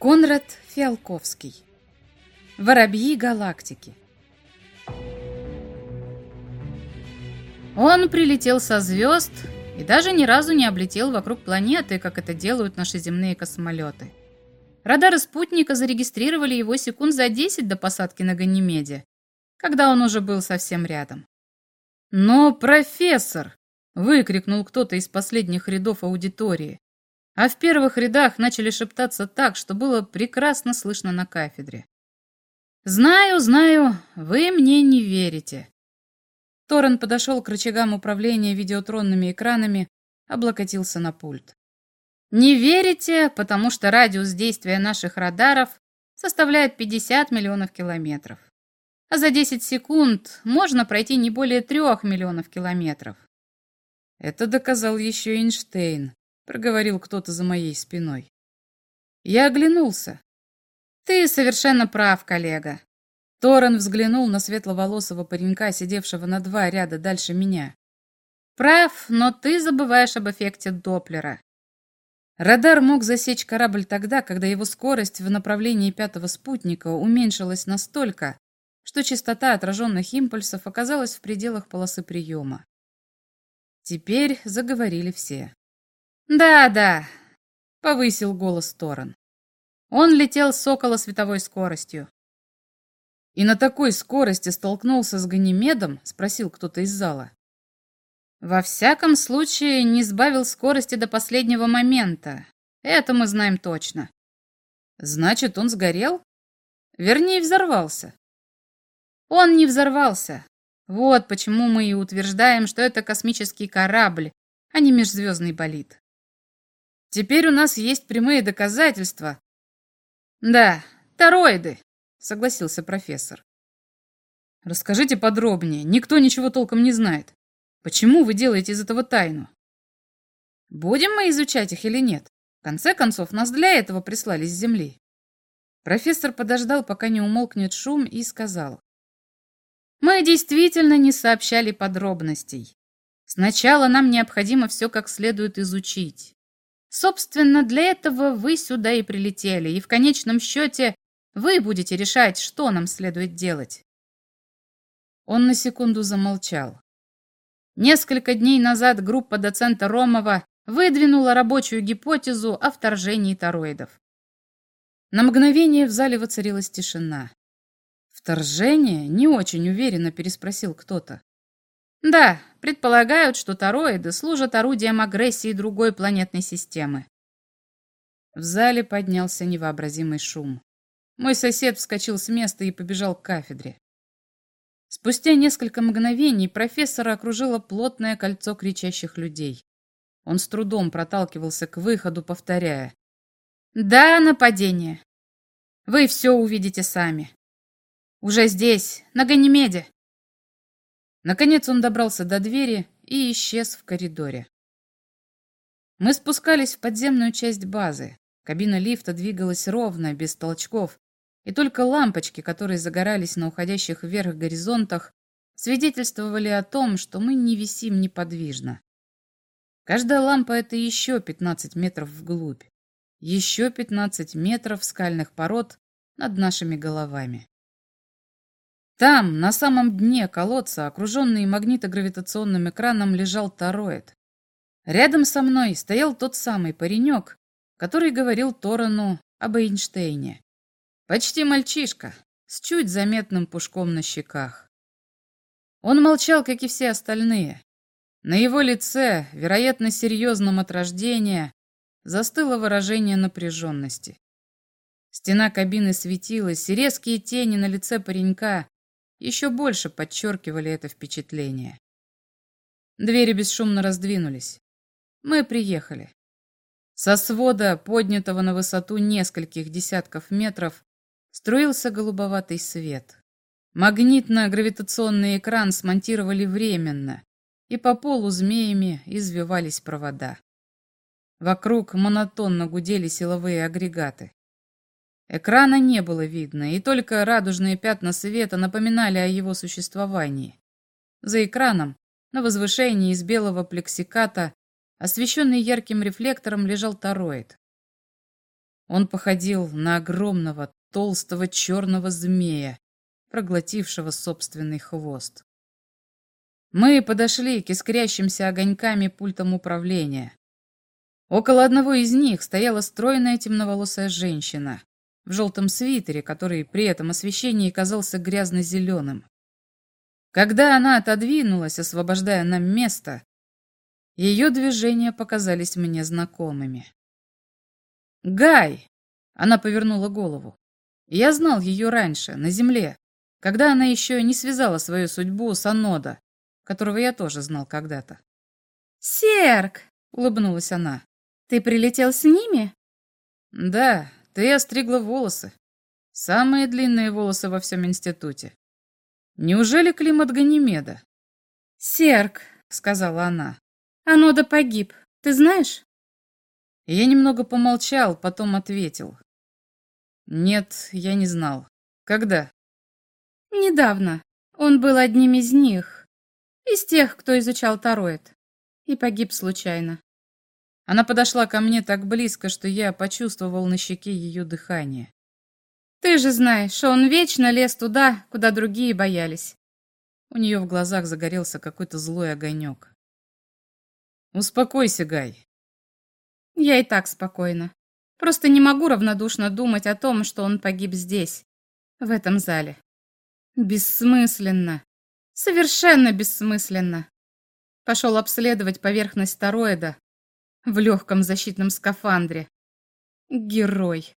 Конрад Фиалковский. Воробьи галактики. Он прилетел со звезд и даже ни разу не облетел вокруг планеты, как это делают наши земные космолеты. Радары спутника зарегистрировали его секунд за 10 до посадки на Ганимеде, когда он уже был совсем рядом. «Но, профессор!» — выкрикнул кто-то из последних рядов аудитории а в первых рядах начали шептаться так, что было прекрасно слышно на кафедре. «Знаю, знаю, вы мне не верите». Торрен подошел к рычагам управления видеотронными экранами, облокотился на пульт. «Не верите, потому что радиус действия наших радаров составляет 50 миллионов километров. А за 10 секунд можно пройти не более 3 миллионов километров. Это доказал еще Эйнштейн проговорил кто-то за моей спиной. Я оглянулся. Ты совершенно прав, коллега. Торрен взглянул на светловолосого паренька, сидевшего на два ряда дальше меня. Прав, но ты забываешь об эффекте Доплера. Радар мог засечь корабль тогда, когда его скорость в направлении пятого спутника уменьшилась настолько, что частота отраженных импульсов оказалась в пределах полосы приема. Теперь заговорили все. «Да-да», — повысил голос Торрен. Он летел с около световой скоростью. «И на такой скорости столкнулся с Ганимедом?» — спросил кто-то из зала. «Во всяком случае, не сбавил скорости до последнего момента. Это мы знаем точно». «Значит, он сгорел?» «Вернее, взорвался». «Он не взорвался. Вот почему мы и утверждаем, что это космический корабль, а не межзвездный болид». Теперь у нас есть прямые доказательства. Да, тороиды, согласился профессор. Расскажите подробнее. Никто ничего толком не знает. Почему вы делаете из этого тайну? Будем мы изучать их или нет? В конце концов, нас для этого прислали с Земли. Профессор подождал, пока не умолкнет шум, и сказал. Мы действительно не сообщали подробностей. Сначала нам необходимо все как следует изучить. Собственно, для этого вы сюда и прилетели, и в конечном счете вы будете решать, что нам следует делать. Он на секунду замолчал. Несколько дней назад группа доцента Ромова выдвинула рабочую гипотезу о вторжении тороидов. На мгновение в зале воцарилась тишина. «Вторжение?» — не очень уверенно переспросил кто-то. Да, предполагают, что тороиды служат орудием агрессии другой планетной системы. В зале поднялся невообразимый шум. Мой сосед вскочил с места и побежал к кафедре. Спустя несколько мгновений профессора окружило плотное кольцо кричащих людей. Он с трудом проталкивался к выходу, повторяя. «Да, нападение. Вы все увидите сами. Уже здесь, на Ганимеде». Наконец он добрался до двери и исчез в коридоре. Мы спускались в подземную часть базы. Кабина лифта двигалась ровно, без толчков, и только лампочки, которые загорались на уходящих вверх горизонтах, свидетельствовали о том, что мы не висим неподвижно. Каждая лампа — это еще 15 метров вглубь, еще 15 метров скальных пород над нашими головами. Там, на самом дне колодца, окруженный магнитогравитационным экраном, лежал тороид. Рядом со мной стоял тот самый паренек, который говорил Торану об Эйнштейне. Почти мальчишка, с чуть заметным пушком на щеках. Он молчал, как и все остальные. На его лице, вероятно, серьезном от рождения, застыло выражение напряженности. Стена кабины светилась, и резкие тени на лице паренька еще больше подчеркивали это впечатление. Двери бесшумно раздвинулись. Мы приехали. Со свода, поднятого на высоту нескольких десятков метров, струился голубоватый свет. Магнитно-гравитационный экран смонтировали временно, и по полу змеями извивались провода. Вокруг монотонно гудели силовые агрегаты. Экрана не было видно, и только радужные пятна света напоминали о его существовании. За экраном, на возвышении из белого плексиката, освещенный ярким рефлектором, лежал тороид. Он походил на огромного толстого черного змея, проглотившего собственный хвост. Мы подошли к искрящимся огоньками пультам управления. Около одного из них стояла стройная темноволосая женщина в желтом свитере, который при этом освещении казался грязно-зеленым. Когда она отодвинулась, освобождая нам место, ее движения показались мне знакомыми. «Гай!» — она повернула голову. Я знал ее раньше, на земле, когда она еще не связала свою судьбу с Анода, которого я тоже знал когда-то. «Серк!» — улыбнулась она. «Ты прилетел с ними?» «Да, ты остригла волосы. Самые длинные волосы во всем институте. Неужели Климат Ганимеда?» «Серк!» — сказала она. «Анода погиб. Ты знаешь?» Я немного помолчал, потом ответил. Нет, я не знал. Когда? Недавно. Он был одним из них. Из тех, кто изучал Тароид. И погиб случайно. Она подошла ко мне так близко, что я почувствовал на щеке ее дыхание. Ты же знаешь, он вечно лез туда, куда другие боялись. У нее в глазах загорелся какой-то злой огонек. «Успокойся, Гай. Я и так спокойна. Просто не могу равнодушно думать о том, что он погиб здесь, в этом зале. Бессмысленно. Совершенно бессмысленно. Пошел обследовать поверхность тароида в легком защитном скафандре. Герой.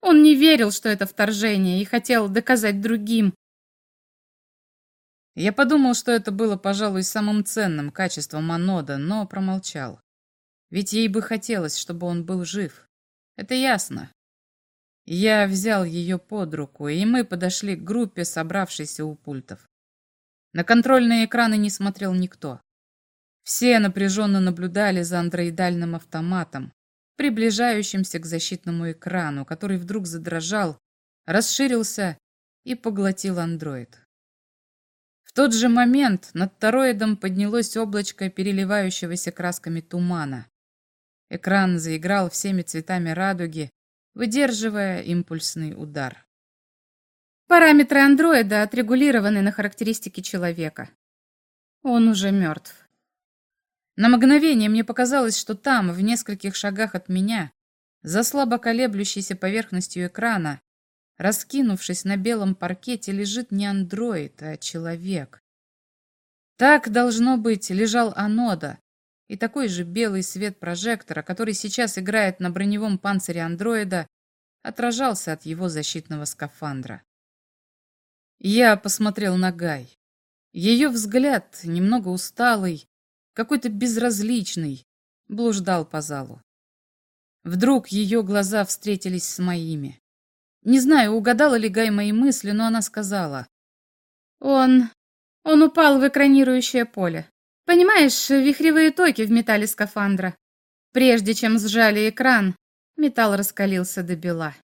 Он не верил, что это вторжение, и хотел доказать другим. Я подумал, что это было, пожалуй, самым ценным качеством Анода, но промолчал. Ведь ей бы хотелось, чтобы он был жив. Это ясно. Я взял ее под руку, и мы подошли к группе, собравшейся у пультов. На контрольные экраны не смотрел никто. Все напряженно наблюдали за андроидальным автоматом, приближающимся к защитному экрану, который вдруг задрожал, расширился и поглотил андроид. В тот же момент над тороидом поднялось облачко переливающегося красками тумана. Экран заиграл всеми цветами радуги, выдерживая импульсный удар. Параметры андроида отрегулированы на характеристики человека. Он уже мертв. На мгновение мне показалось, что там, в нескольких шагах от меня, за слабо колеблющейся поверхностью экрана, раскинувшись на белом паркете, лежит не андроид, а человек. Так, должно быть, лежал Анода, и такой же белый свет прожектора, который сейчас играет на броневом панцире андроида, отражался от его защитного скафандра. Я посмотрел на Гай. Ее взгляд, немного усталый, какой-то безразличный, блуждал по залу. Вдруг ее глаза встретились с моими. Не знаю, угадала ли Гай мои мысли, но она сказала. «Он... он упал в экранирующее поле. Понимаешь, вихревые токи в металле скафандра. Прежде чем сжали экран, металл раскалился до бела.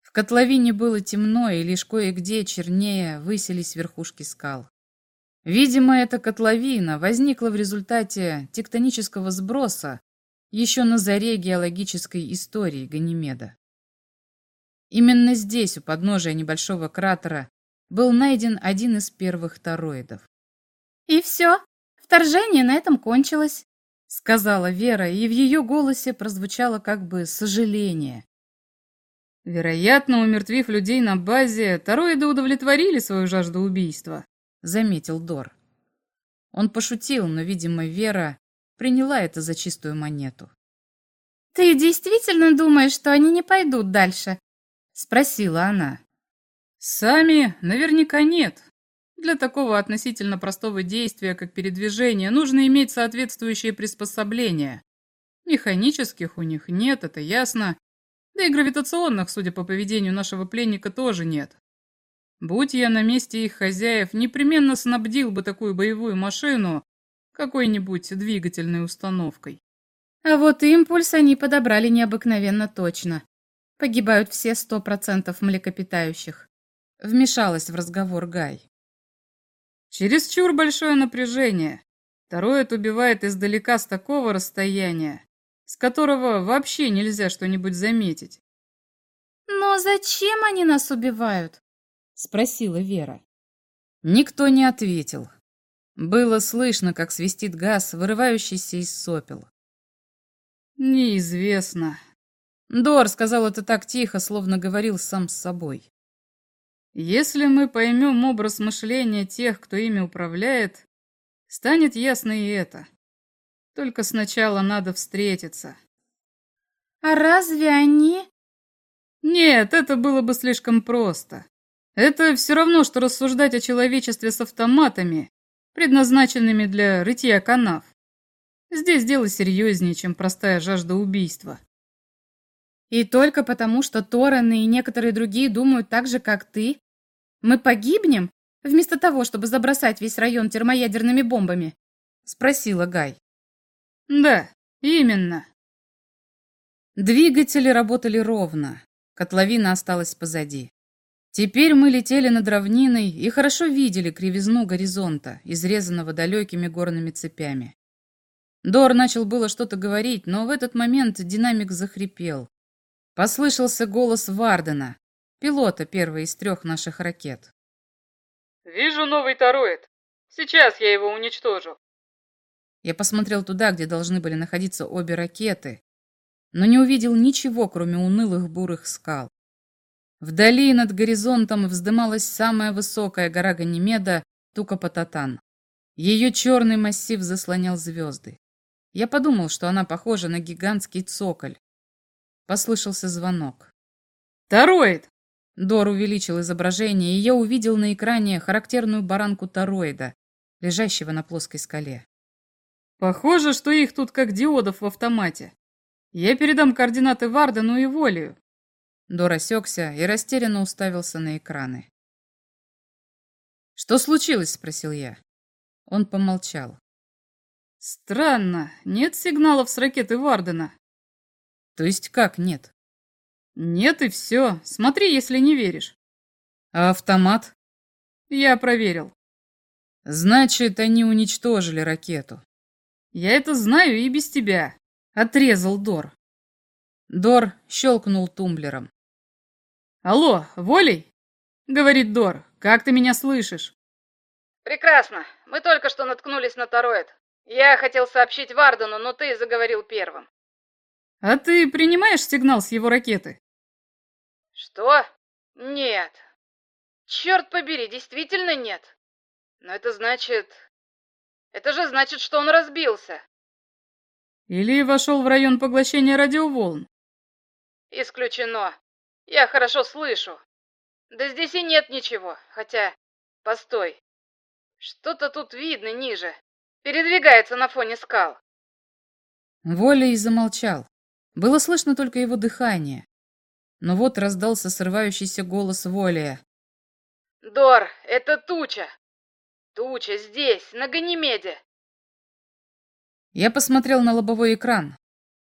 В котловине было темно, и лишь кое-где чернее высились верхушки скал. Видимо, эта котловина возникла в результате тектонического сброса еще на заре геологической истории Ганимеда. Именно здесь, у подножия небольшого кратера, был найден один из первых тороидов. «И все?» Вторжение на этом кончилось, сказала Вера, и в ее голосе прозвучало как бы сожаление. Вероятно, умертвив людей на базе, тароиды удовлетворили свою жажду убийства, заметил Дор. Он пошутил, но, видимо, Вера приняла это за чистую монету. «Ты действительно думаешь, что они не пойдут дальше?» — спросила она. «Сами наверняка нет. Для такого относительно простого действия, как передвижение, нужно иметь соответствующие приспособления. Механических у них нет, это ясно. Да и гравитационных, судя по поведению нашего пленника, тоже нет. Будь я на месте их хозяев, непременно снабдил бы такую боевую машину какой-нибудь двигательной установкой. А вот импульс они подобрали необыкновенно точно. Погибают все сто процентов млекопитающих. Вмешалась в разговор Гай. Чересчур большое напряжение. Второе убивает издалека с такого расстояния. с которого вообще нельзя что-нибудь заметить. «Но зачем они нас убивают?» — спросила Вера. Никто не ответил. Было слышно, как свистит газ, вырывающийся из сопел. «Неизвестно». Дор сказал это так тихо, словно говорил сам с собой. «Если мы поймем образ мышления тех, кто ими управляет, станет ясно и это. Только сначала надо встретиться». «А разве они...» «Нет, это было бы слишком просто. Это все равно, что рассуждать о человечестве с автоматами, предназначенными для рытья канав. Здесь дело серьезнее, чем простая жажда убийства. И только потому, что Тораны и некоторые другие думают так же, как ты, мы погибнем, вместо того, чтобы забросать весь район термоядерными бомбами? Спросила Гай. Да, именно. Двигатели работали ровно. Котловина осталась позади. Теперь мы летели над равниной и хорошо видели кривизну горизонта, изрезанного далекими горными цепями. Дор начал было что-то говорить, но в этот момент динамик захрипел. Послышался голос Вардена, пилота первой из трех наших ракет. «Вижу новый тороид. Сейчас я его уничтожу». Я посмотрел туда, где должны были находиться обе ракеты, но не увидел ничего, кроме унылых бурых скал. Вдали над горизонтом вздымалась самая высокая гора Ганимеда Тукапататан. Ее черный массив заслонял звезды. Я подумал, что она похожа на гигантский цоколь. Послышался звонок. «Тороид!» Дор увеличил изображение, и я увидел на экране характерную баранку тороида, лежащего на плоской скале. «Похоже, что их тут как диодов в автомате. Я передам координаты Вардену и Волию. Дор осекся и растерянно уставился на экраны. «Что случилось?» — спросил я. Он помолчал. «Странно, нет сигналов с ракеты Вардена». «То есть как нет?» «Нет и все. Смотри, если не веришь». «А автомат?» «Я проверил». «Значит, они уничтожили ракету». «Я это знаю и без тебя», — отрезал Дор. Дор щелкнул тумблером. «Алло, Волей?» — говорит Дор. «Как ты меня слышишь?» «Прекрасно. Мы только что наткнулись на Тороид. Я хотел сообщить Вардену, но ты заговорил первым». «А ты принимаешь сигнал с его ракеты?» «Что? Нет. Черт побери, действительно нет. Но это значит... Это же значит, что он разбился». «Или вошел в район поглощения радиоволн?» «Исключено. Я хорошо слышу. Да здесь и нет ничего, хотя... Постой. Что-то тут видно ниже. Передвигается на фоне скал. Воля и замолчал. Было слышно только его дыхание. Но вот раздался срывающийся голос Волия. «Дор, это туча! Туча здесь, на Ганимеде!» Я посмотрел на лобовой экран.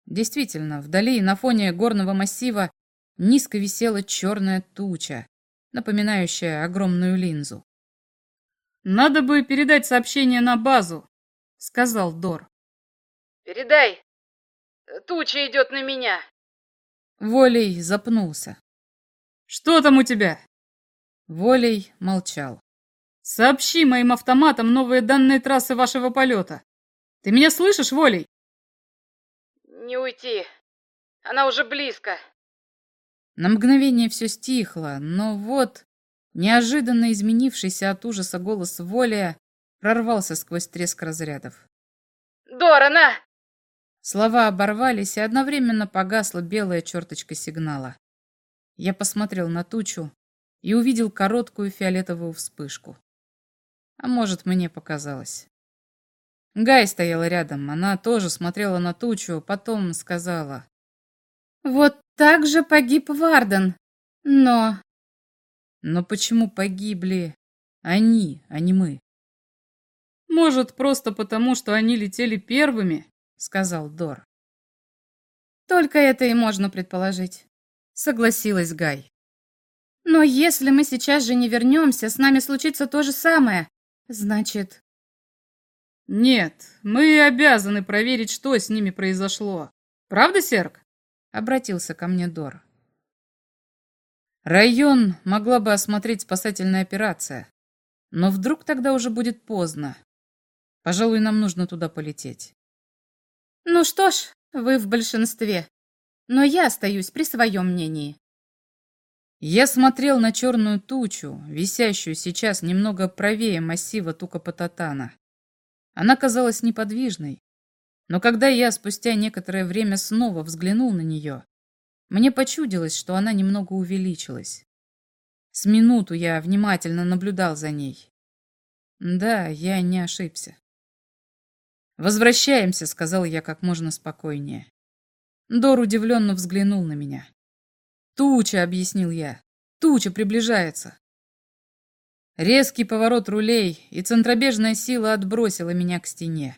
Действительно, вдали, на фоне горного массива, низко висела черная туча, напоминающая огромную линзу. «Надо бы передать сообщение на базу», — сказал Дор. «Передай. Туча идет на меня». Волей запнулся. «Что там у тебя?» Волей молчал. «Сообщи моим автоматам новые данные трассы вашего полета. Ты меня слышишь, Волей?» «Не уйти. Она уже близко». На мгновение все стихло, но вот неожиданно изменившийся от ужаса голос Воля прорвался сквозь треск разрядов. «Дорана!» Слова оборвались, и одновременно погасла белая черточка сигнала. Я посмотрел на тучу и увидел короткую фиолетовую вспышку. А может, мне показалось. Гай стояла рядом, она тоже смотрела на тучу, потом сказала. «Вот так же погиб Варден. Но... Но почему погибли они, а не мы? Может, просто потому, что они летели первыми, сказал Дор. Только это и можно предположить, согласилась Гай. Но если мы сейчас же не вернемся, с нами случится то же самое. Значит... Нет, мы обязаны проверить, что с ними произошло. Правда, Серг?» — обратился ко мне Дор. Район могла бы осмотреть спасательная операция, но вдруг тогда уже будет поздно. Пожалуй, нам нужно туда полететь. Ну что ж, вы в большинстве, но я остаюсь при своем мнении. Я смотрел на черную тучу, висящую сейчас немного правее массива Тукапататана. Она казалась неподвижной, но когда я спустя некоторое время снова взглянул на нее, мне почудилось, что она немного увеличилась. С минуту я внимательно наблюдал за ней. Да, я не ошибся. «Возвращаемся», — сказал я как можно спокойнее. Дор удивленно взглянул на меня. «Туча», — объяснил я. «Туча приближается». Резкий поворот рулей, и центробежная сила отбросила меня к стене.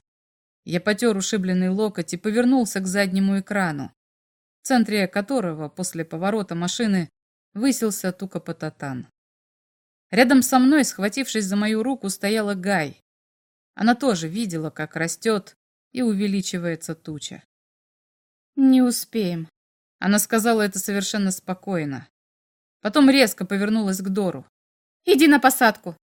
Я потер ушибленный локоть и повернулся к заднему экрану, в центре которого после поворота машины высился Тука-Пататан. Рядом со мной, схватившись за мою руку, стояла Гай. Она тоже видела, как растет и увеличивается туча. «Не успеем», она сказала это совершенно спокойно. Потом резко повернулась к Дору. «Иди на посадку!»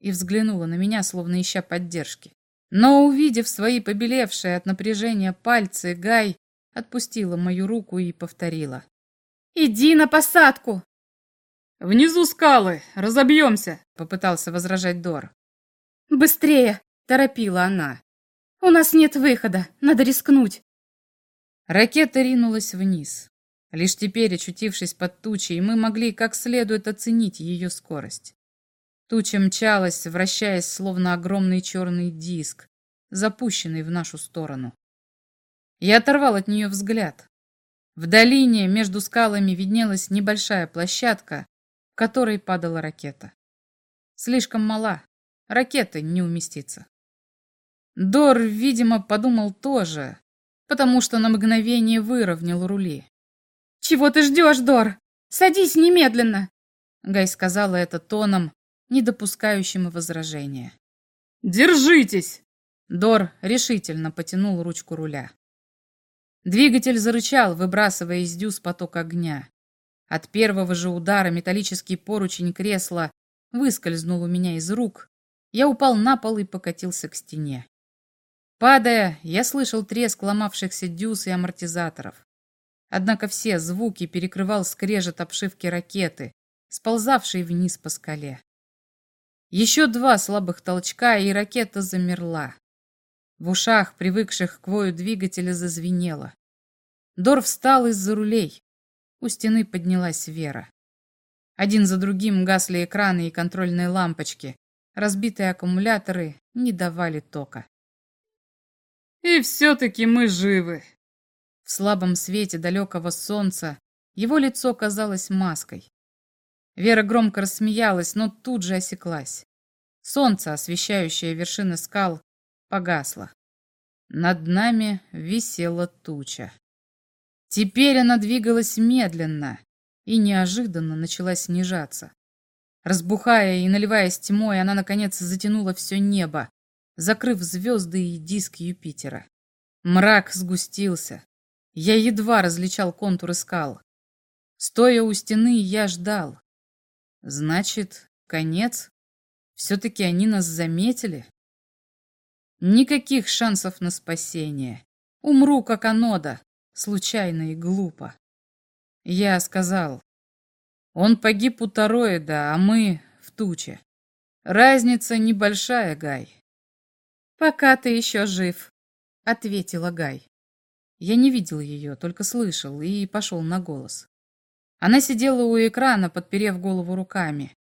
И взглянула на меня, словно ища поддержки. Но, увидев свои побелевшие от напряжения пальцы, Гай отпустила мою руку и повторила. «Иди на посадку!» «Внизу скалы! Разобьемся!» — попытался возражать Дор. «Быстрее!» — торопила она. «У нас нет выхода, надо рискнуть!» Ракета ринулась вниз. Лишь теперь, очутившись под тучей, мы могли как следует оценить ее скорость. Туча мчалась, вращаясь, словно огромный черный диск, запущенный в нашу сторону. Я оторвал от нее взгляд. В долине между скалами виднелась небольшая площадка, в которой падала ракета. Слишком мала, ракета не уместится. Дор, видимо, подумал тоже, потому что на мгновение выровнял рули. «Чего ты ждешь, Дор? Садись немедленно!» Гай сказала это тоном, не допускающим возражения. «Держитесь!» Дор решительно потянул ручку руля. Двигатель зарычал, выбрасывая из дюз поток огня. От первого же удара металлический поручень кресла выскользнул у меня из рук. Я упал на пол и покатился к стене. Падая, я слышал треск ломавшихся дюз и амортизаторов. Однако все звуки перекрывал скрежет обшивки ракеты, сползавшей вниз по скале. Еще два слабых толчка, и ракета замерла. В ушах, привыкших к вою двигателя, зазвенело. Дор встал из-за рулей. У стены поднялась Вера. Один за другим гасли экраны и контрольные лампочки. Разбитые аккумуляторы не давали тока. «И все-таки мы живы», в слабом свете далекого солнца его лицо казалось маской. Вера громко рассмеялась, но тут же осеклась. Солнце, освещающее вершины скал, погасло. Над нами висела туча. Теперь она двигалась медленно и неожиданно начала снижаться. Разбухая и наливаясь тьмой, она, наконец, затянула все небо, закрыв звезды и диск Юпитера. Мрак сгустился, я едва различал контуры скал. Стоя у стены, я ждал. Значит, конец? Все-таки они нас заметили? Никаких шансов на спасение. Умру, как Анода, случайно и глупо. Я сказал, он погиб у Тароида, а мы в туче. Разница небольшая, Гай. Пока ты еще жив, ответила Гай. Я не видел ее, только слышал и пошел на голос. Она сидела у экрана, подперев голову руками.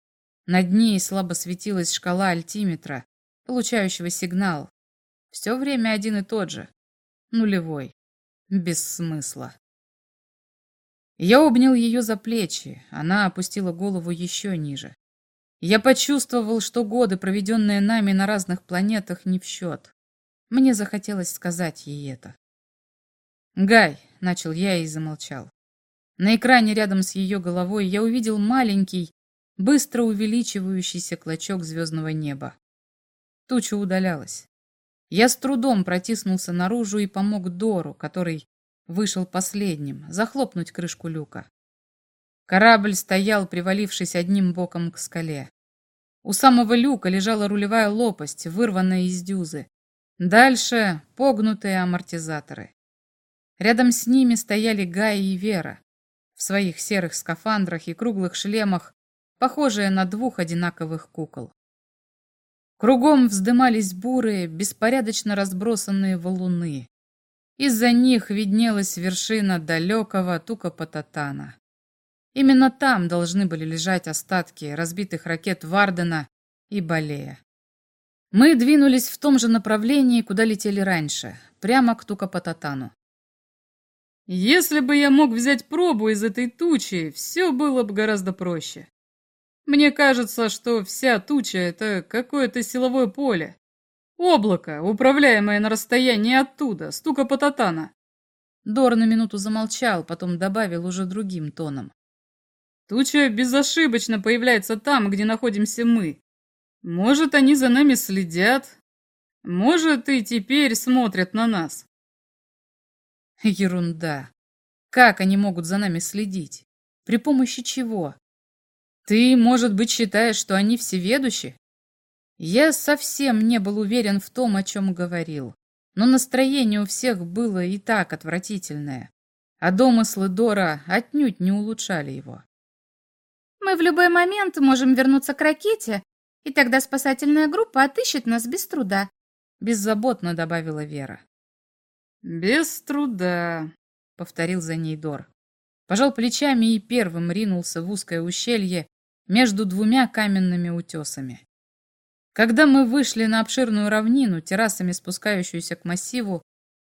Над ней слабо светилась шкала альтиметра, получающего сигнал. Все время один и тот же. Нулевой. Без смысла. Я обнял ее за плечи, она опустила голову еще ниже. Я почувствовал, что годы, проведенные нами на разных планетах, не в счет. Мне захотелось сказать ей это. «Гай», — начал я и замолчал. На экране рядом с ее головой я увидел маленький, быстро увеличивающийся клочок звездного неба. Туча удалялась. Я с трудом протиснулся наружу и помог Дору, который Вышел последним, захлопнуть крышку люка. Корабль стоял, привалившись одним боком к скале. У самого люка лежала рулевая лопасть, вырванная из дюзы. Дальше погнутые амортизаторы. Рядом с ними стояли Гай и Вера в своих серых скафандрах и круглых шлемах, похожие на двух одинаковых кукол. Кругом вздымались бурые, беспорядочно разбросанные валуны. Из-за них виднелась вершина далекого Тукапататана. Именно там должны были лежать остатки разбитых ракет Вардена и Балея. Мы двинулись в том же направлении, куда летели раньше, прямо к Тукапататану. Если бы я мог взять пробу из этой тучи, все было бы гораздо проще. Мне кажется, что вся туча — это какое-то силовое поле. Облако, управляемое на расстоянии оттуда, стука Пататана. Дор на минуту замолчал, потом добавил уже другим тоном. Туча безошибочно появляется там, где находимся мы. Может, они за нами следят. Может, и теперь смотрят на нас. Ерунда. Как они могут за нами следить? При помощи чего? Ты, может быть, считаешь, что они всеведущи? Я совсем не был уверен в том, о чем говорил. Но настроение у всех было и так отвратительное. А домыслы Дора отнюдь не улучшали его. «Мы в любой момент можем вернуться к ракете, и тогда спасательная группа отыщет нас без труда», беззаботно добавила Вера. «Без труда», — повторил за ней Дор. Пожал плечами и первым ринулся в узкое ущелье, между двумя каменными утесами. Когда мы вышли на обширную равнину, террасами спускающуюся к массиву,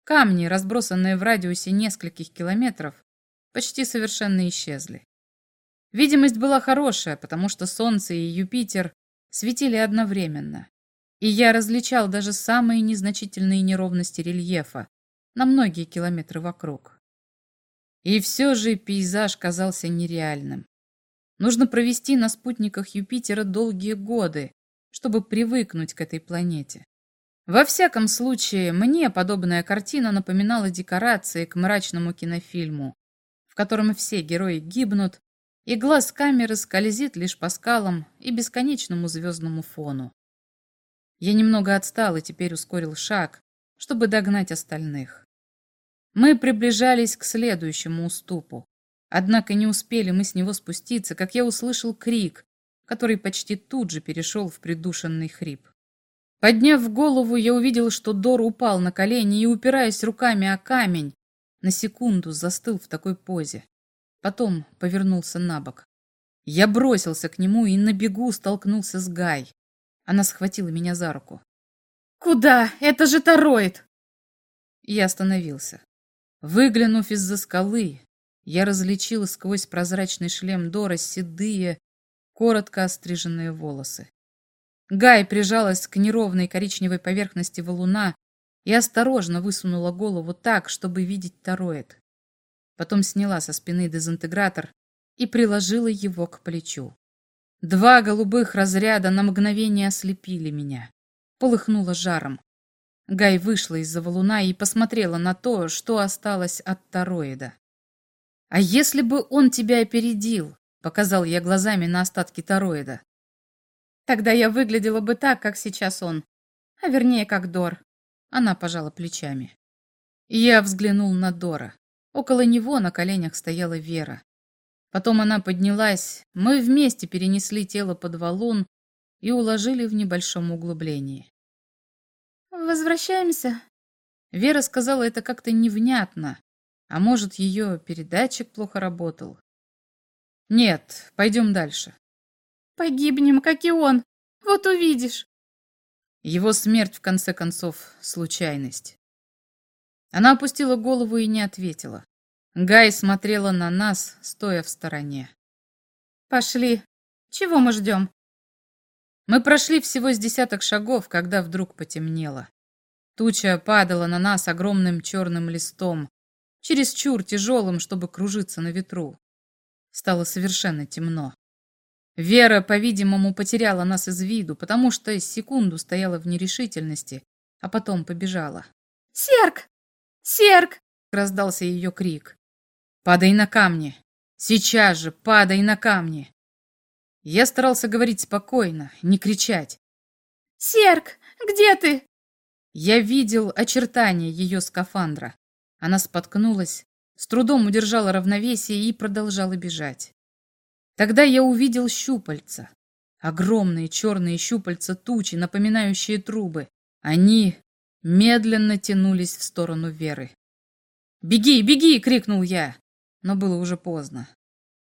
камни, разбросанные в радиусе нескольких километров, почти совершенно исчезли. Видимость была хорошая, потому что Солнце и Юпитер светили одновременно, и я различал даже самые незначительные неровности рельефа на многие километры вокруг. И все же пейзаж казался нереальным. Нужно провести на спутниках Юпитера долгие годы, чтобы привыкнуть к этой планете. Во всяком случае, мне подобная картина напоминала декорации к мрачному кинофильму, в котором все герои гибнут, и глаз камеры скользит лишь по скалам и бесконечному звездному фону. Я немного отстал и теперь ускорил шаг, чтобы догнать остальных. Мы приближались к следующему уступу. Однако не успели мы с него спуститься, как я услышал крик, который почти тут же перешел в придушенный хрип. Подняв голову, я увидел, что Дор упал на колени и, упираясь руками о камень, на секунду застыл в такой позе. Потом повернулся на бок. Я бросился к нему и на бегу столкнулся с Гай. Она схватила меня за руку. «Куда? Это же Тароид!» Я остановился. Выглянув из-за скалы, я различила сквозь прозрачный шлем Дора седые, коротко остриженные волосы. Гай прижалась к неровной коричневой поверхности валуна и осторожно высунула голову так, чтобы видеть тароид. Потом сняла со спины дезинтегратор и приложила его к плечу. Два голубых разряда на мгновение ослепили меня. Полыхнуло жаром. Гай вышла из-за валуна и посмотрела на то, что осталось от тароида. «А если бы он тебя опередил?» — показал я глазами на остатки тороида. «Тогда я выглядела бы так, как сейчас он. А вернее, как Дор». Она пожала плечами. Я взглянул на Дора. Около него на коленях стояла Вера. Потом она поднялась, мы вместе перенесли тело под валун и уложили в небольшом углублении. «Возвращаемся?» Вера сказала это как-то невнятно, а может, ее передатчик плохо работал? Нет, пойдем дальше. Погибнем, как и он. Вот увидишь. Его смерть, в конце концов, случайность. Она опустила голову и не ответила. Гай смотрела на нас, стоя в стороне. Пошли. Чего мы ждем? Мы прошли всего с десяток шагов, когда вдруг потемнело. Туча падала на нас огромным черным листом, чересчур тяжелым, чтобы кружиться на ветру. Стало совершенно темно. Вера, по-видимому, потеряла нас из виду, потому что секунду стояла в нерешительности, а потом побежала. «Серк! Серк!» раздался ее крик. «Падай на камни! Сейчас же падай на камни!» Я старался говорить спокойно, не кричать. «Серк, где ты?» Я видел очертания ее скафандра. Она споткнулась, с трудом удержала равновесие и продолжала бежать. Тогда я увидел щупальца. Огромные черные щупальца тучи, напоминающие трубы. Они медленно тянулись в сторону Веры. «Беги, беги!» — крикнул я. Но было уже поздно.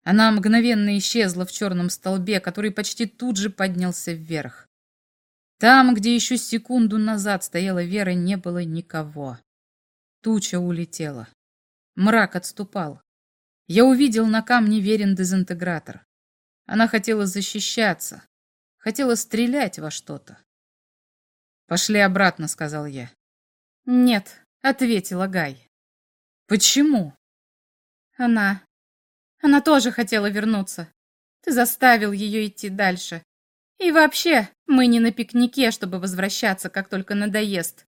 Она мгновенно исчезла в черном столбе, который почти тут же поднялся вверх. Там, где еще секунду назад стояла Вера, не было никого. Туча улетела. Мрак отступал. Я увидел на камне верен дезинтегратор. Она хотела защищаться, хотела стрелять во что-то. «Пошли обратно», — сказал я. «Нет», — ответила Гай. «Почему?» «Она... Она тоже хотела вернуться. Ты заставил ее идти дальше. И вообще, мы не на пикнике, чтобы возвращаться, как только надоест.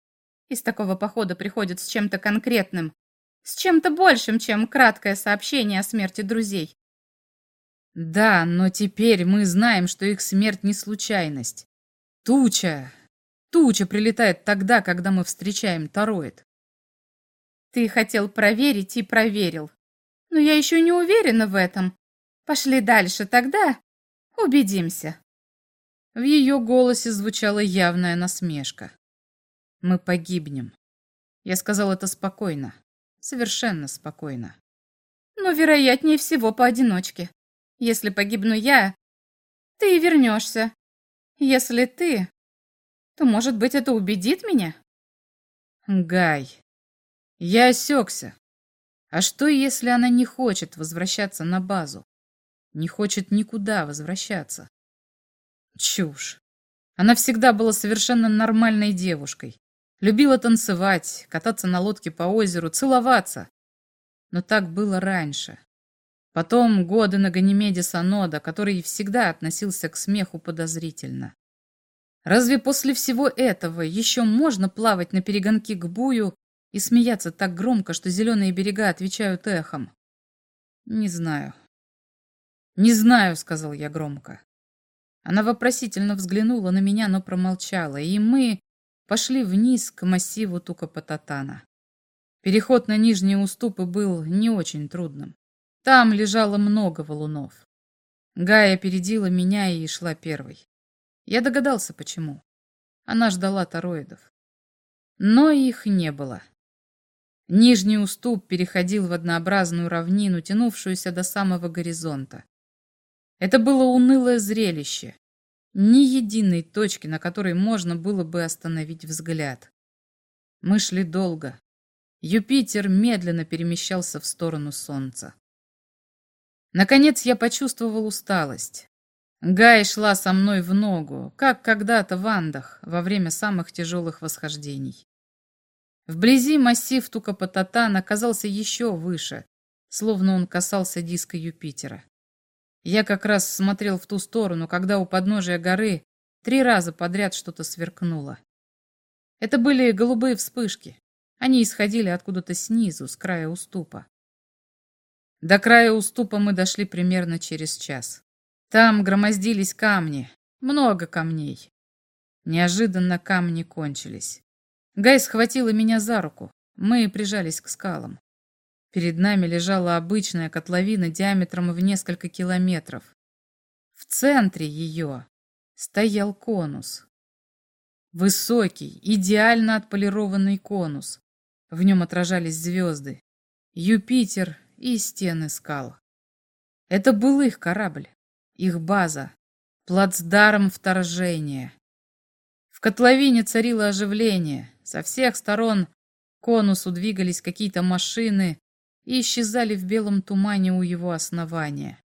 Из такого похода приходит с чем-то конкретным, с чем-то большим, чем краткое сообщение о смерти друзей. Да, но теперь мы знаем, что их смерть не случайность. Туча. Туча прилетает тогда, когда мы встречаем Тароид. Ты хотел проверить и проверил. Но я еще не уверена в этом. Пошли дальше, тогда убедимся. В ее голосе звучала явная насмешка. Мы погибнем. Я сказал это спокойно. Совершенно спокойно. Но вероятнее всего поодиночке. Если погибну я, ты и вернешься. Если ты, то, может быть, это убедит меня? Гай, я осекся. А что, если она не хочет возвращаться на базу? Не хочет никуда возвращаться? Чушь. Она всегда была совершенно нормальной девушкой. Любила танцевать, кататься на лодке по озеру, целоваться. Но так было раньше. Потом годы на Ганимеде Санода, который всегда относился к смеху подозрительно. Разве после всего этого еще можно плавать на перегонки к бую и смеяться так громко, что зеленые берега отвечают эхом? Не знаю. Не знаю, сказал я громко. Она вопросительно взглянула на меня, но промолчала, и мы, пошли вниз к массиву Тукапататана. Переход на нижние уступы был не очень трудным. Там лежало много валунов. Гая опередила меня и шла первой. Я догадался, почему. Она ждала тороидов. Но их не было. Нижний уступ переходил в однообразную равнину, тянувшуюся до самого горизонта. Это было унылое зрелище, ни единой точки, на которой можно было бы остановить взгляд. Мы шли долго. Юпитер медленно перемещался в сторону Солнца. Наконец я почувствовал усталость. Гай шла со мной в ногу, как когда-то в Андах, во время самых тяжелых восхождений. Вблизи массив Тукапататан оказался еще выше, словно он касался диска Юпитера. Я как раз смотрел в ту сторону, когда у подножия горы три раза подряд что-то сверкнуло. Это были голубые вспышки. Они исходили откуда-то снизу, с края уступа. До края уступа мы дошли примерно через час. Там громоздились камни, много камней. Неожиданно камни кончились. Гай схватила меня за руку. Мы прижались к скалам. Перед нами лежала обычная котловина диаметром в несколько километров. В центре ее стоял конус. Высокий, идеально отполированный конус. В нем отражались звезды, Юпитер и стены скал. Это был их корабль, их база, плацдарм вторжения. В котловине царило оживление. Со всех сторон к конусу двигались какие-то машины, и исчезали в белом тумане у его основания.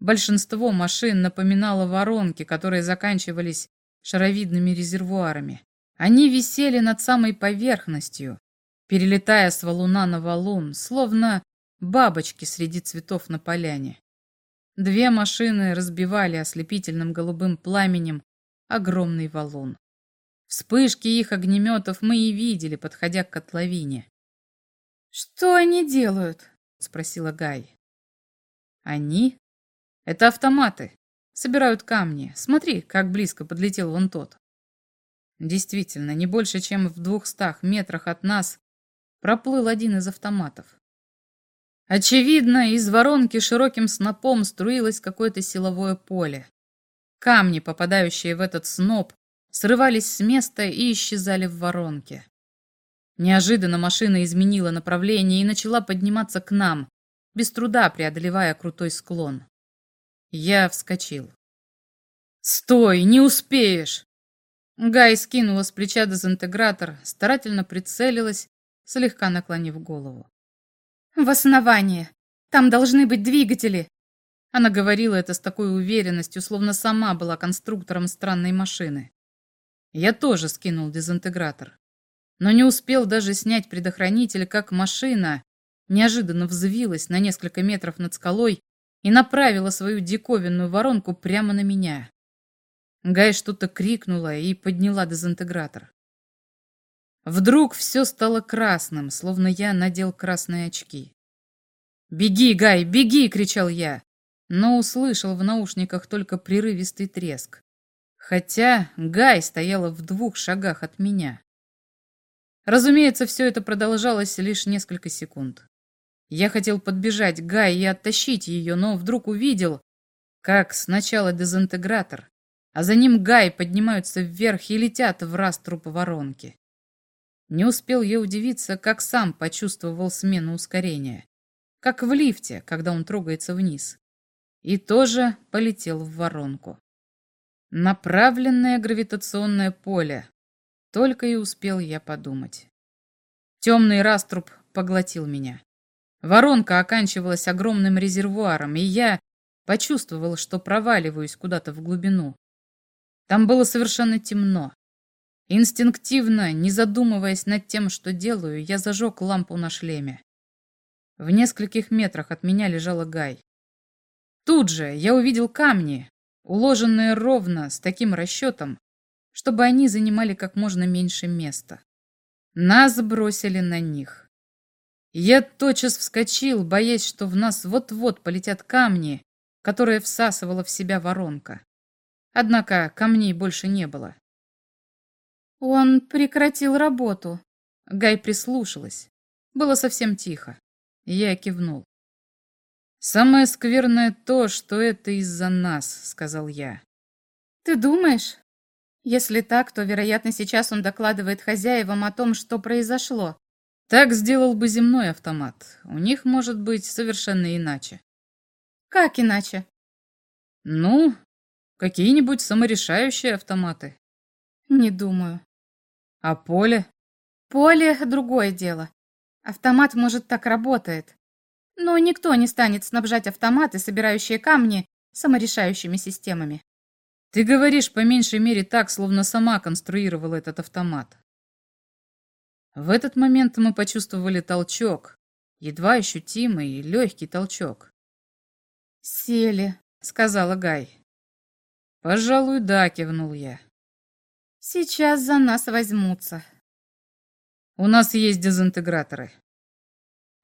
Большинство машин напоминало воронки, которые заканчивались шаровидными резервуарами. Они висели над самой поверхностью, перелетая с валуна на валун, словно бабочки среди цветов на поляне. Две машины разбивали ослепительным голубым пламенем огромный валун. Вспышки их огнеметов мы и видели, подходя к котловине. «Что они делают?» — спросила Гай. «Они? Это автоматы. Собирают камни. Смотри, как близко подлетел вон тот». Действительно, не больше, чем в двухстах метрах от нас проплыл один из автоматов. Очевидно, из воронки широким снопом струилось какое-то силовое поле. Камни, попадающие в этот сноп, срывались с места и исчезали в воронке. Неожиданно машина изменила направление и начала подниматься к нам, без труда преодолевая крутой склон. Я вскочил. «Стой, не успеешь!» Гай скинула с плеча дезинтегратор, старательно прицелилась, слегка наклонив голову. «В основание! Там должны быть двигатели!» Она говорила это с такой уверенностью, словно сама была конструктором странной машины. Я тоже скинул дезинтегратор. Но не успел даже снять предохранитель, как машина неожиданно взвилась на несколько метров над скалой и направила свою диковинную воронку прямо на меня. Гай что-то крикнула и подняла дезинтегратор. Вдруг все стало красным, словно я надел красные очки. «Беги, Гай, беги!» — кричал я но услышал в наушниках только прерывистый треск. Хотя Гай стояла в двух шагах от меня. Разумеется, все это продолжалось лишь несколько секунд. Я хотел подбежать к Гай и оттащить ее, но вдруг увидел, как сначала дезинтегратор, а за ним Гай поднимаются вверх и летят в раструб воронки. Не успел я удивиться, как сам почувствовал смену ускорения. Как в лифте, когда он трогается вниз и тоже полетел в воронку. Направленное гравитационное поле. Только и успел я подумать. Темный раструб поглотил меня. Воронка оканчивалась огромным резервуаром, и я почувствовал, что проваливаюсь куда-то в глубину. Там было совершенно темно. Инстинктивно, не задумываясь над тем, что делаю, я зажег лампу на шлеме. В нескольких метрах от меня лежала Гай. Тут же я увидел камни, уложенные ровно с таким расчетом, чтобы они занимали как можно меньше места. Нас бросили на них. Я тотчас вскочил, боясь, что в нас вот-вот полетят камни, которые всасывала в себя воронка. Однако камней больше не было. Он прекратил работу. Гай прислушалась. Было совсем тихо. Я кивнул. «Самое скверное то, что это из-за нас», — сказал я. «Ты думаешь? Если так, то, вероятно, сейчас он докладывает хозяевам о том, что произошло». Так сделал бы земной автомат. У них может быть совершенно иначе. Как иначе? Ну, какие-нибудь саморешающие автоматы. Не думаю. А поле? Поле — другое дело. Автомат, может, так работает. Но никто не станет снабжать автоматы, собирающие камни, саморешающими системами. Ты говоришь по меньшей мере так, словно сама конструировала этот автомат. В этот момент мы почувствовали толчок, едва ощутимый и легкий толчок. «Сели», — сказала Гай. «Пожалуй, да», — кивнул я. «Сейчас за нас возьмутся». «У нас есть дезинтеграторы».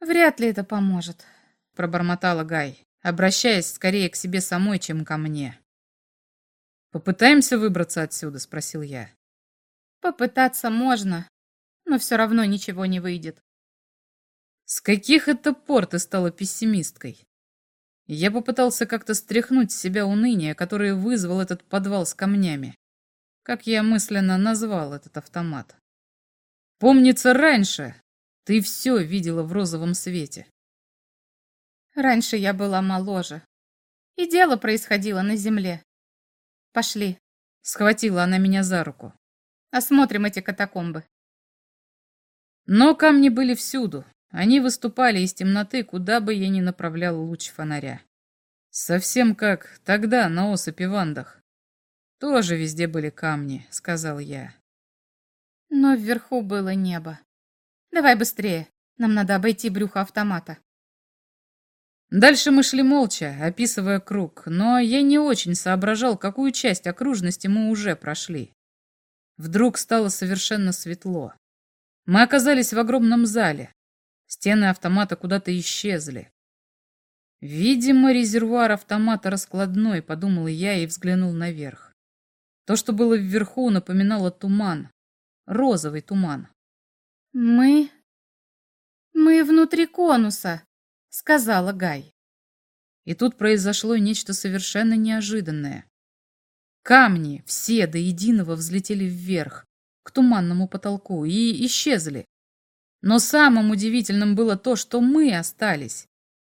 «Вряд ли это поможет», — пробормотала Гай, обращаясь скорее к себе самой, чем ко мне. «Попытаемся выбраться отсюда?» — спросил я. «Попытаться можно, но все равно ничего не выйдет». «С каких это пор ты стала пессимисткой?» Я попытался как-то стряхнуть с себя уныние, которое вызвал этот подвал с камнями. Как я мысленно назвал этот автомат. Помнится раньше, ты все видела в розовом свете. Раньше я была моложе. И дело происходило на земле. Пошли. Схватила она меня за руку. Осмотрим эти катакомбы. Но камни были всюду. Они выступали из темноты, куда бы я ни направлял луч фонаря. Совсем как тогда на осыпи Вандах. Тоже везде были камни, сказал я. Но вверху было небо. Давай быстрее. Нам надо обойти брюхо автомата. Дальше мы шли молча, описывая круг, но я не очень соображал, какую часть окружности мы уже прошли. Вдруг стало совершенно светло. Мы оказались в огромном зале. Стены автомата куда-то исчезли. Видимо, резервуар автомата раскладной, подумал я и взглянул наверх. То, что было вверху, напоминало туман. Розовый туман. «Мы... мы внутри конуса», — сказала Гай. И тут произошло нечто совершенно неожиданное. Камни все до единого взлетели вверх, к туманному потолку, и исчезли. Но самым удивительным было то, что мы остались.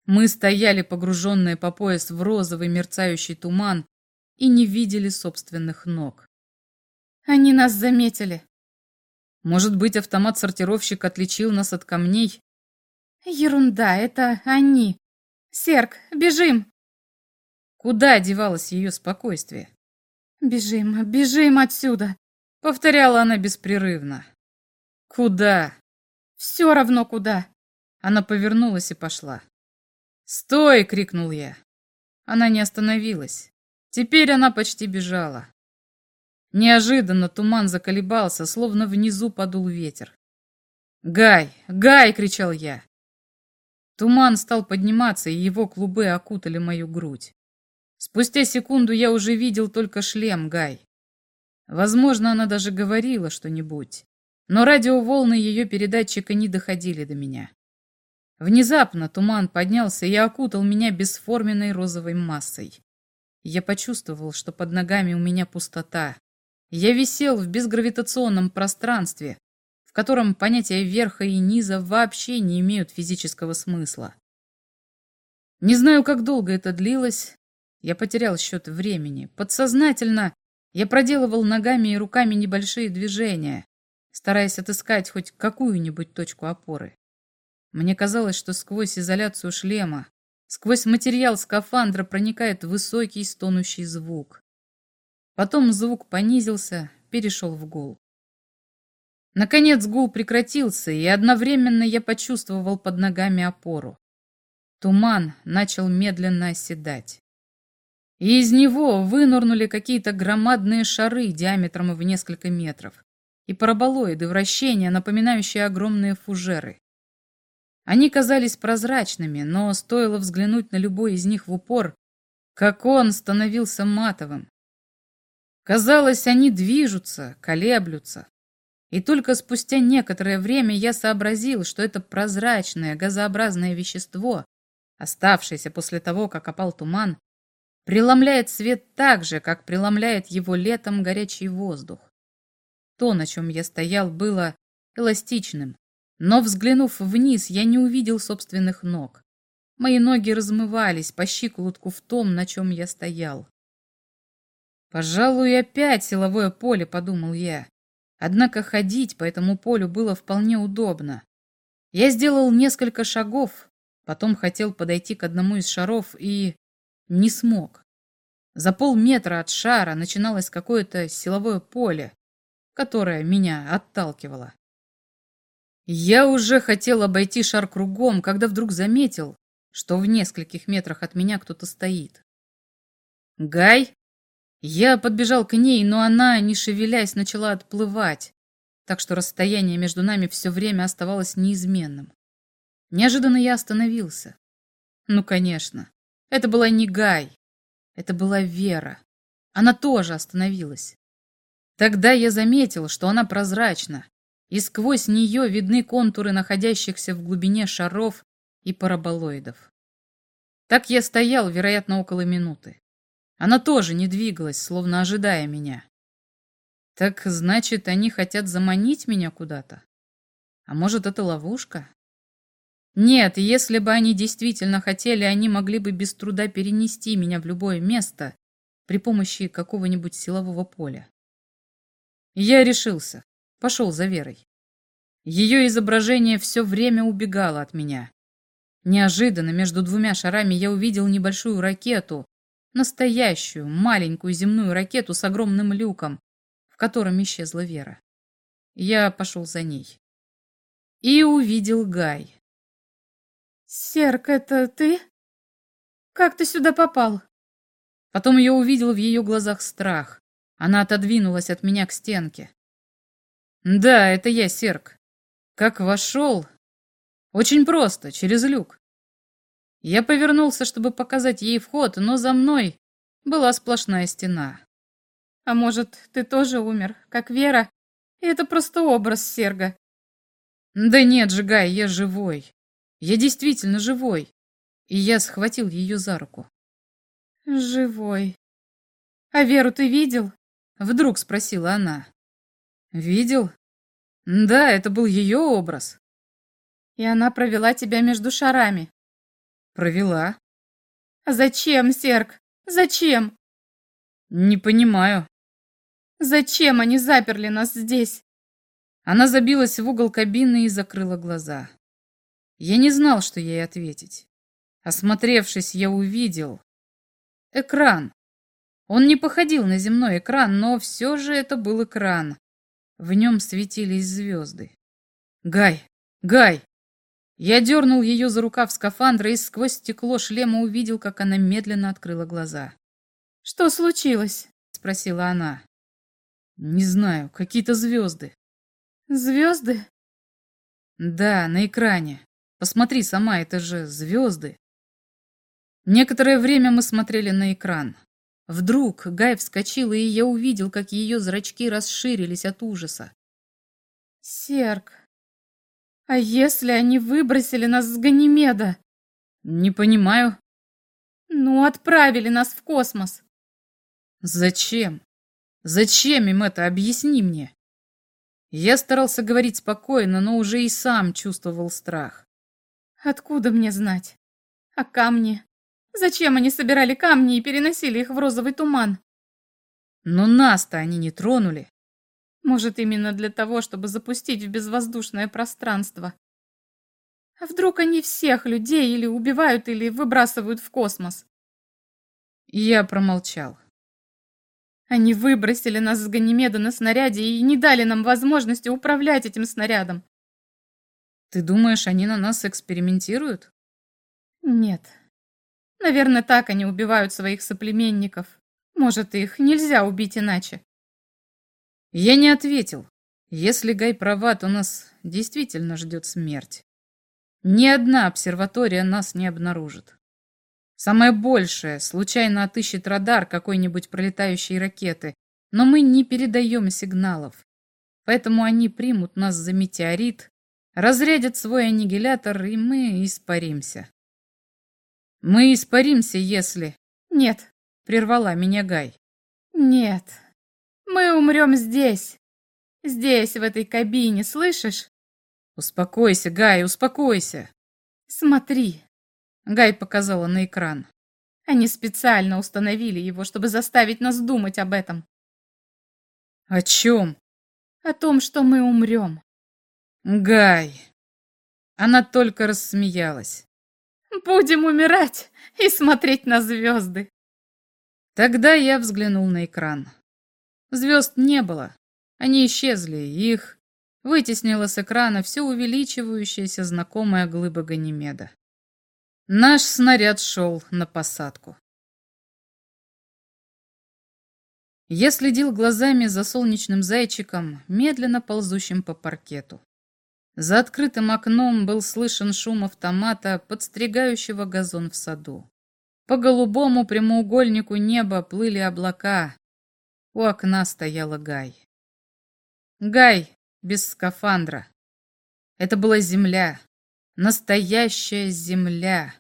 Мы стояли, погруженные по пояс в розовый мерцающий туман, и не видели собственных ног. Они нас заметили. Может быть, автомат-сортировщик отличил нас от камней? Ерунда, это они. Серк, бежим. Куда девалось ее спокойствие? Бежим, бежим отсюда, повторяла она беспрерывно. Куда? Все равно куда. Она повернулась и пошла. «Стой!» — крикнул я. Она не остановилась. Теперь она почти бежала. Неожиданно туман заколебался, словно внизу подул ветер. «Гай! Гай!» — кричал я. Туман стал подниматься, и его клубы окутали мою грудь. Спустя секунду я уже видел только шлем Гай. Возможно, она даже говорила что-нибудь, но радиоволны ее передатчика не доходили до меня. Внезапно туман поднялся и окутал меня бесформенной розовой массой. Я почувствовал, что под ногами у меня пустота. Я висел в безгравитационном пространстве, в котором понятия верха и низа вообще не имеют физического смысла. Не знаю, как долго это длилось. Я потерял счет времени. Подсознательно я проделывал ногами и руками небольшие движения, стараясь отыскать хоть какую-нибудь точку опоры. Мне казалось, что сквозь изоляцию шлема, сквозь материал скафандра проникает высокий стонущий звук. Потом звук понизился, перешел в гул. Наконец гул прекратился, и одновременно я почувствовал под ногами опору. Туман начал медленно оседать. И из него вынурнули какие-то громадные шары диаметром в несколько метров и параболоиды вращения, напоминающие огромные фужеры. Они казались прозрачными, но стоило взглянуть на любой из них в упор, как он становился матовым. Казалось, они движутся, колеблются. И только спустя некоторое время я сообразил, что это прозрачное газообразное вещество, оставшееся после того, как опал туман, преломляет свет так же, как преломляет его летом горячий воздух. То, на чем я стоял, было эластичным, но, взглянув вниз, я не увидел собственных ног. Мои ноги размывались по щиколотку в том, на чем я стоял. «Пожалуй, опять силовое поле», — подумал я. Однако ходить по этому полю было вполне удобно. Я сделал несколько шагов, потом хотел подойти к одному из шаров и... не смог. За полметра от шара начиналось какое-то силовое поле, которое меня отталкивало. Я уже хотел обойти шар кругом, когда вдруг заметил, что в нескольких метрах от меня кто-то стоит. «Гай?» Я подбежал к ней, но она, не шевелясь, начала отплывать, так что расстояние между нами все время оставалось неизменным. Неожиданно я остановился. Ну, конечно, это была не Гай, это была Вера. Она тоже остановилась. Тогда я заметил, что она прозрачна, и сквозь нее видны контуры находящихся в глубине шаров и параболоидов. Так я стоял, вероятно, около минуты. Она тоже не двигалась, словно ожидая меня. Так значит, они хотят заманить меня куда-то? А может, это ловушка? Нет, если бы они действительно хотели, они могли бы без труда перенести меня в любое место при помощи какого-нибудь силового поля. Я решился. Пошел за Верой. Ее изображение все время убегало от меня. Неожиданно между двумя шарами я увидел небольшую ракету, настоящую, маленькую земную ракету с огромным люком, в котором исчезла Вера. Я пошел за ней. И увидел Гай. «Серк, это ты? Как ты сюда попал?» Потом я увидел в ее глазах страх. Она отодвинулась от меня к стенке. Да, это я, Серк. Как вошел... Очень просто, через люк. Я повернулся, чтобы показать ей вход, но за мной была сплошная стена. А может, ты тоже умер, как Вера, и это просто образ Серга? Да нет же, Гай, я живой. Я действительно живой. И я схватил ее за руку. Живой. А Веру ты видел? Вдруг спросила она. Видел? Да, это был ее образ. И она провела тебя между шарами. Провела. Зачем, Серг? Зачем? Не понимаю. Зачем они заперли нас здесь? Она забилась в угол кабины и закрыла глаза. Я не знал, что ей ответить. Осмотревшись, я увидел экран. Он не походил на земной экран, но все же это был экран. В нем светились звезды. «Гай! Гай!» Я дернул ее за рукав скафандра и сквозь стекло шлема увидел, как она медленно открыла глаза. «Что случилось?» — спросила она. «Не знаю, какие-то звезды». «Звезды?» «Да, на экране. Посмотри сама, это же звезды». Некоторое время мы смотрели на экран. Вдруг Гай вскочила, и я увидел, как ее зрачки расширились от ужаса. «Серк, а если они выбросили нас с Ганимеда?» «Не понимаю». «Ну, отправили нас в космос». «Зачем? Зачем им это? Объясни мне». Я старался говорить спокойно, но уже и сам чувствовал страх. «Откуда мне знать? А камни? Зачем они собирали камни и переносили их в розовый туман? Но нас-то они не тронули. Может, именно для того, чтобы запустить в безвоздушное пространство. А вдруг они всех людей или убивают, или выбрасывают в космос? Я промолчал. Они выбросили нас с Ганимеда на снаряде и не дали нам возможности управлять этим снарядом. Ты думаешь, они на нас экспериментируют? Нет, Наверное, так они убивают своих соплеменников. Может, их нельзя убить иначе. Я не ответил. Если Гай права, то нас действительно ждет смерть. Ни одна обсерватория нас не обнаружит. Самое большее, случайно отыщет радар какой-нибудь пролетающей ракеты, но мы не передаем сигналов. Поэтому они примут нас за метеорит, разрядят свой аннигилятор, и мы испаримся. Мы испаримся, если... Нет, прервала меня Гай. Нет, мы умрем здесь. Здесь, в этой кабине, слышишь? Успокойся, Гай, успокойся. Смотри. Гай показала на экран. Они специально установили его, чтобы заставить нас думать об этом. О чем? О том, что мы умрем. Гай. Она только рассмеялась. Будем умирать и смотреть на звезды. Тогда я взглянул на экран. Звезд не было. Они исчезли, их вытеснила с экрана все увеличивающаяся знакомая глыба Ганимеда. Наш снаряд шел на посадку. Я следил глазами за солнечным зайчиком, медленно ползущим по паркету. За открытым окном был слышен шум автомата, подстригающего газон в саду. По голубому прямоугольнику неба плыли облака. У окна стояла Гай. Гай без скафандра. Это была земля. Настоящая земля.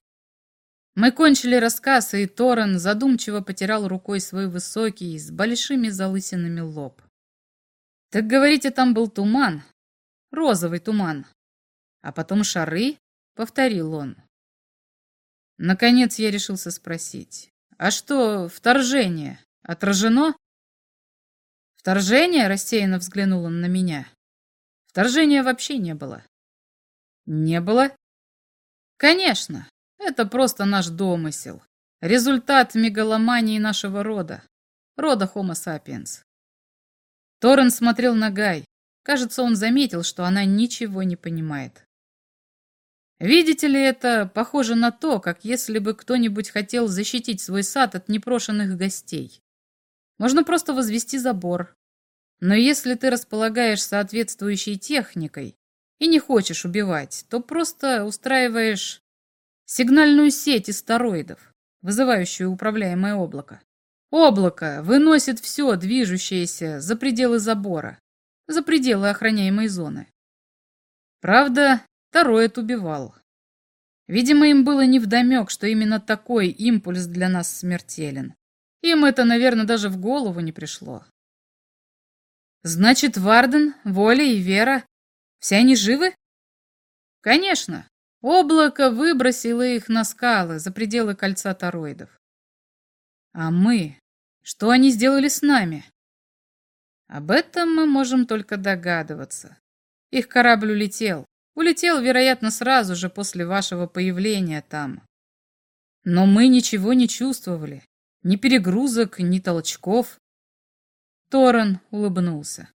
Мы кончили рассказ, и Торрен задумчиво потирал рукой свой высокий, с большими залысинами лоб. «Так говорите, там был туман?» розовый туман. А потом шары, повторил он. Наконец я решился спросить. А что, вторжение отражено? Вторжение, рассеянно взглянул он на меня. Вторжения вообще не было. Не было? Конечно, это просто наш домысел. Результат мегаломании нашего рода. Рода Homo sapiens. Торрен смотрел на Гай. Кажется, он заметил, что она ничего не понимает. Видите ли, это похоже на то, как если бы кто-нибудь хотел защитить свой сад от непрошенных гостей. Можно просто возвести забор. Но если ты располагаешь соответствующей техникой, и не хочешь убивать, то просто устраиваешь сигнальную сеть из стероидов, вызывающую управляемое облако. Облако выносит все движущееся за пределы забора, за пределы охраняемой зоны. Правда, Тароид убивал. Видимо, им было невдомек, что именно такой импульс для нас смертелен. Им это, наверное, даже в голову не пришло. Значит, Варден, Воля и Вера, все они живы? Конечно. Облако выбросило их на скалы за пределы кольца тороидов. А мы? Что они сделали с нами? Об этом мы можем только догадываться. Их корабль улетел. Улетел, вероятно, сразу же после вашего появления там. Но мы ничего не чувствовали. Ни перегрузок, ни толчков. Торрен улыбнулся.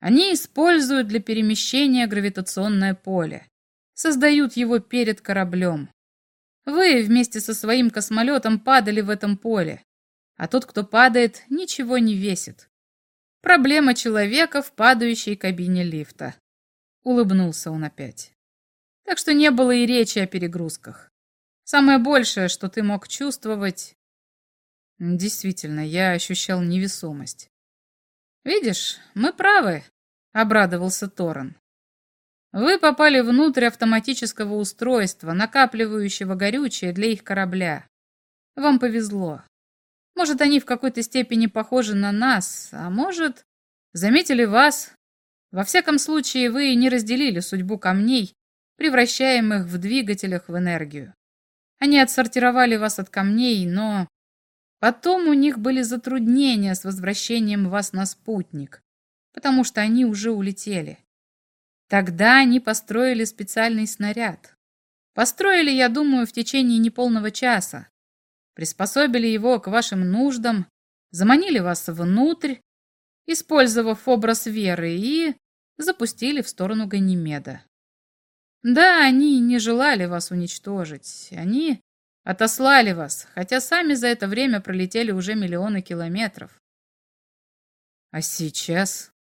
Они используют для перемещения гравитационное поле. Создают его перед кораблем. Вы вместе со своим космолетом падали в этом поле. А тот, кто падает, ничего не весит. Проблема человека в падающей кабине лифта. Улыбнулся он опять. Так что не было и речи о перегрузках. Самое большее, что ты мог чувствовать... Действительно, я ощущал невесомость. Видишь, мы правы, обрадовался Торрен. Вы попали внутрь автоматического устройства, накапливающего горючее для их корабля. Вам повезло. Может, они в какой-то степени похожи на нас, а может, заметили вас во всяком случае, вы не разделили судьбу камней, превращаемых в двигателях в энергию. Они отсортировали вас от камней, но потом у них были затруднения с возвращением вас на спутник, потому что они уже улетели. Тогда они построили специальный снаряд. Построили, я думаю, в течение неполного часа. Приспособили его к вашим нуждам, заманили вас внутрь, использовав образ веры, и запустили в сторону Ганимеда. Да, они не желали вас уничтожить. Они отослали вас, хотя сами за это время пролетели уже миллионы километров. А сейчас?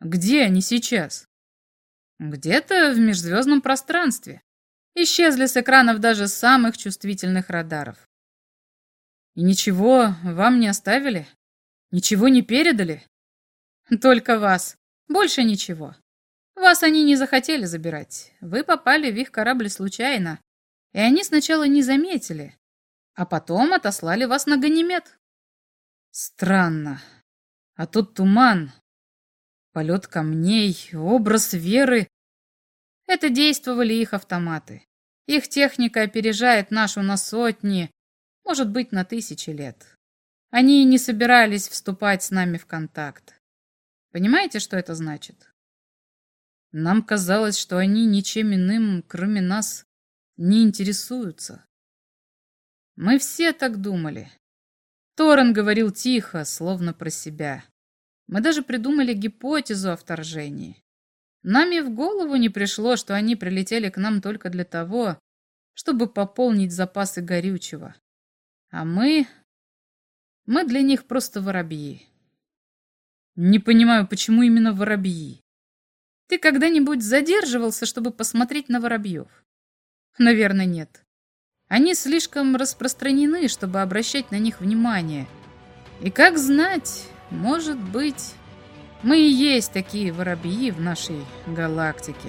Где они сейчас? Где-то в межзвездном пространстве. Исчезли с экранов даже самых чувствительных радаров. И ничего вам не оставили? Ничего не передали? Только вас. Больше ничего. Вас они не захотели забирать. Вы попали в их корабль случайно. И они сначала не заметили, а потом отослали вас на Ганимед. Странно. А тут туман, полет камней, образ веры. Это действовали их автоматы. Их техника опережает нашу на сотни, может быть, на тысячи лет. Они не собирались вступать с нами в контакт. Понимаете, что это значит? Нам казалось, что они ничем иным, кроме нас, не интересуются. Мы все так думали. Торрен говорил тихо, словно про себя. Мы даже придумали гипотезу о вторжении. Нам и в голову не пришло, что они прилетели к нам только для того, чтобы пополнить запасы горючего. А мы... Мы для них просто воробьи. Не понимаю, почему именно воробьи? Ты когда-нибудь задерживался, чтобы посмотреть на воробьев? Наверное, нет. Они слишком распространены, чтобы обращать на них внимание. И как знать, может быть, мы и есть такие воробьи в нашей галактике.